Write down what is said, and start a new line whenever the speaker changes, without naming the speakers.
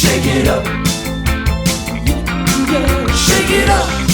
shake it up, yeah, shake it up,